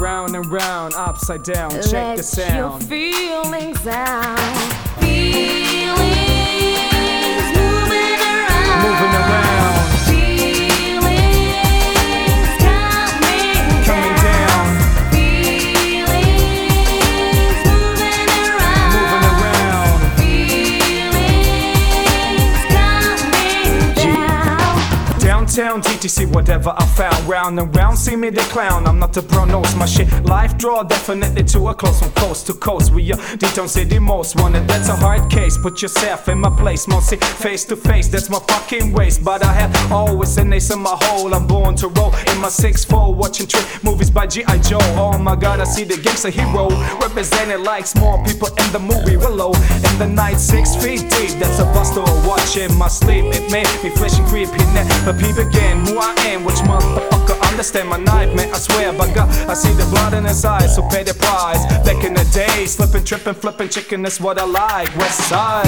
round and round, upside down. Check Let the sound. your feelings out. Feelings Downtown TTC, whatever I found. Round and round, see me the clown. I'm not the pro nose, my shit. Life draw definitely to a close from coast to coast. We are D-Town City most wanted. That's a hard case. Put yourself in my place, mostly face to face. That's my fucking waste. But I have always an ace in my hole. I'm born to roll in my 6-4, watching trick movies by G.I. Joe. Oh my god, I see the gangster hero. Represented like small people in the movie Willow. In the night, six feet deep. That's a buster watching my sleep. It made me flesh and creepy. Never peep again who I am, which motherfucker understand my man. I swear by God, I see the blood in his eyes, so pay the price. Back in the day, slipping, tripping, flipping, chicken, is what I like. West side,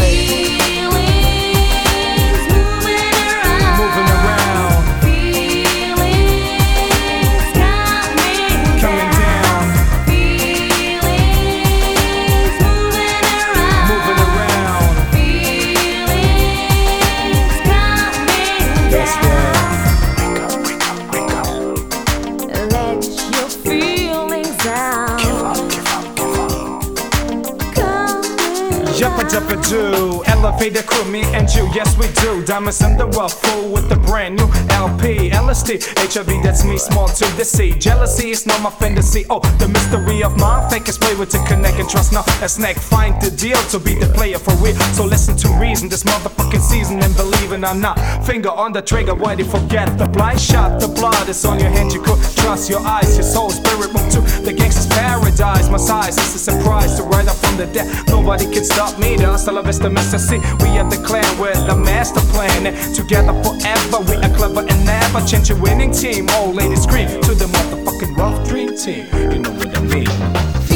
Coming Jumpa jumpa do, elevator crew, me and you, yes we do. Diamonds in the rough, full with the brand new LP, LSD, HIV, that's me, small to the sea. Jealousy is not my fantasy. Oh, the mystery of my fake is play with to connect and trust. Now, a snack, find the deal to be the player for real. So listen to reason, this motherfucking season, and believing I'm not. Finger on the trigger, why they forget the blind shot? The blood is on your hand, you could trust your eyes, your soul, spirit move to the gangster's paradise. My size is a surprise to ride up from the dead. Nobody can stop me. The hustle of Mr. C. We are the clan with the master plan. And together forever, we are clever and never change a winning team. All ladies scream to the motherfucking rough dream team. You know what I mean?